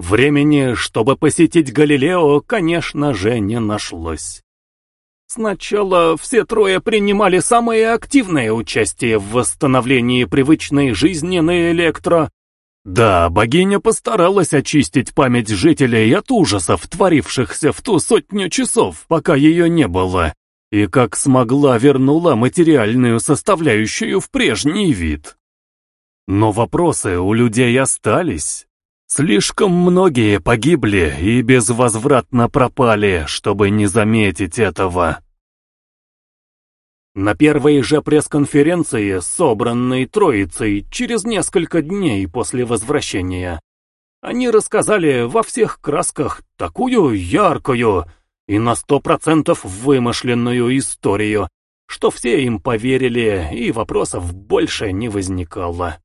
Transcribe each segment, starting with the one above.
Времени, чтобы посетить Галилео, конечно же, не нашлось. Сначала все трое принимали самое активное участие в восстановлении привычной жизни на Электро. Да, богиня постаралась очистить память жителей от ужасов, творившихся в ту сотню часов, пока ее не было, и как смогла вернула материальную составляющую в прежний вид. Но вопросы у людей остались. Слишком многие погибли и безвозвратно пропали, чтобы не заметить этого. На первой же пресс-конференции, собранной Троицей через несколько дней после возвращения, они рассказали во всех красках такую яркую и на сто процентов вымышленную историю, что все им поверили и вопросов больше не возникало.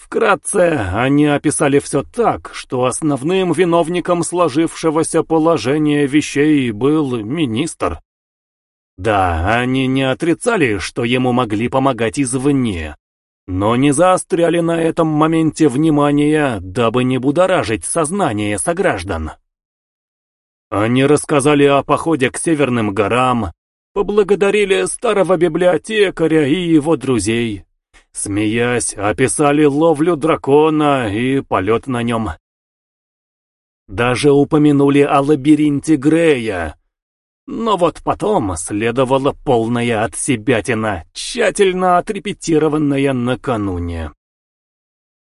Вкратце, они описали все так, что основным виновником сложившегося положения вещей был министр. Да, они не отрицали, что ему могли помогать извне, но не заостряли на этом моменте внимания, дабы не будоражить сознание сограждан. Они рассказали о походе к Северным горам, поблагодарили старого библиотекаря и его друзей, Смеясь, описали ловлю дракона и полет на нем. Даже упомянули о лабиринте Грея. Но вот потом следовала полная отсебятина, тщательно отрепетированная накануне.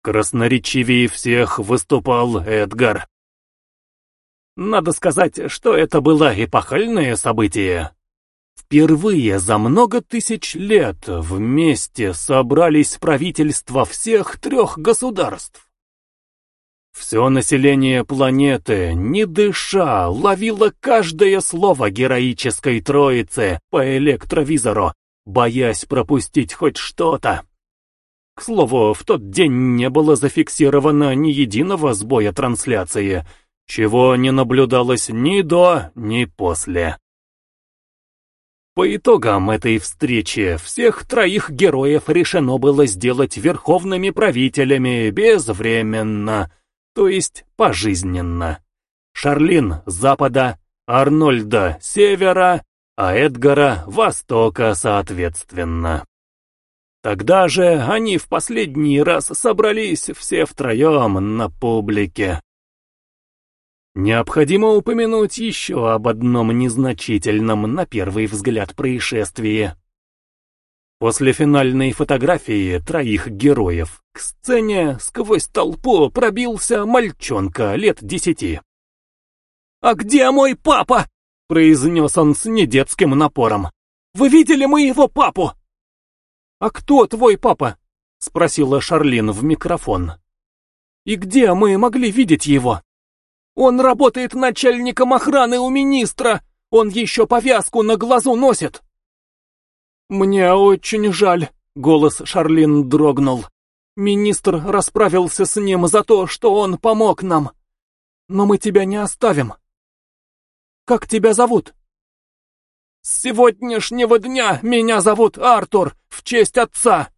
Красноречивее всех выступал Эдгар. Надо сказать, что это было эпохальное событие. Впервые за много тысяч лет вместе собрались правительства всех трех государств. Все население планеты, не дыша, ловило каждое слово героической троицы по электровизору, боясь пропустить хоть что-то. К слову, в тот день не было зафиксировано ни единого сбоя трансляции, чего не наблюдалось ни до, ни после. По итогам этой встречи всех троих героев решено было сделать верховными правителями безвременно, то есть пожизненно. Шарлин — запада, Арнольда — севера, а Эдгара — востока соответственно. Тогда же они в последний раз собрались все втроем на публике. Необходимо упомянуть еще об одном незначительном, на первый взгляд, происшествии. После финальной фотографии троих героев к сцене сквозь толпу пробился мальчонка лет десяти. «А где мой папа?» — произнес он с недетским напором. «Вы видели моего папу?» «А кто твой папа?» — спросила Шарлин в микрофон. «И где мы могли видеть его?» Он работает начальником охраны у министра! Он еще повязку на глазу носит!» «Мне очень жаль», — голос Шарлин дрогнул. «Министр расправился с ним за то, что он помог нам. Но мы тебя не оставим. Как тебя зовут?» «С сегодняшнего дня меня зовут Артур, в честь отца»,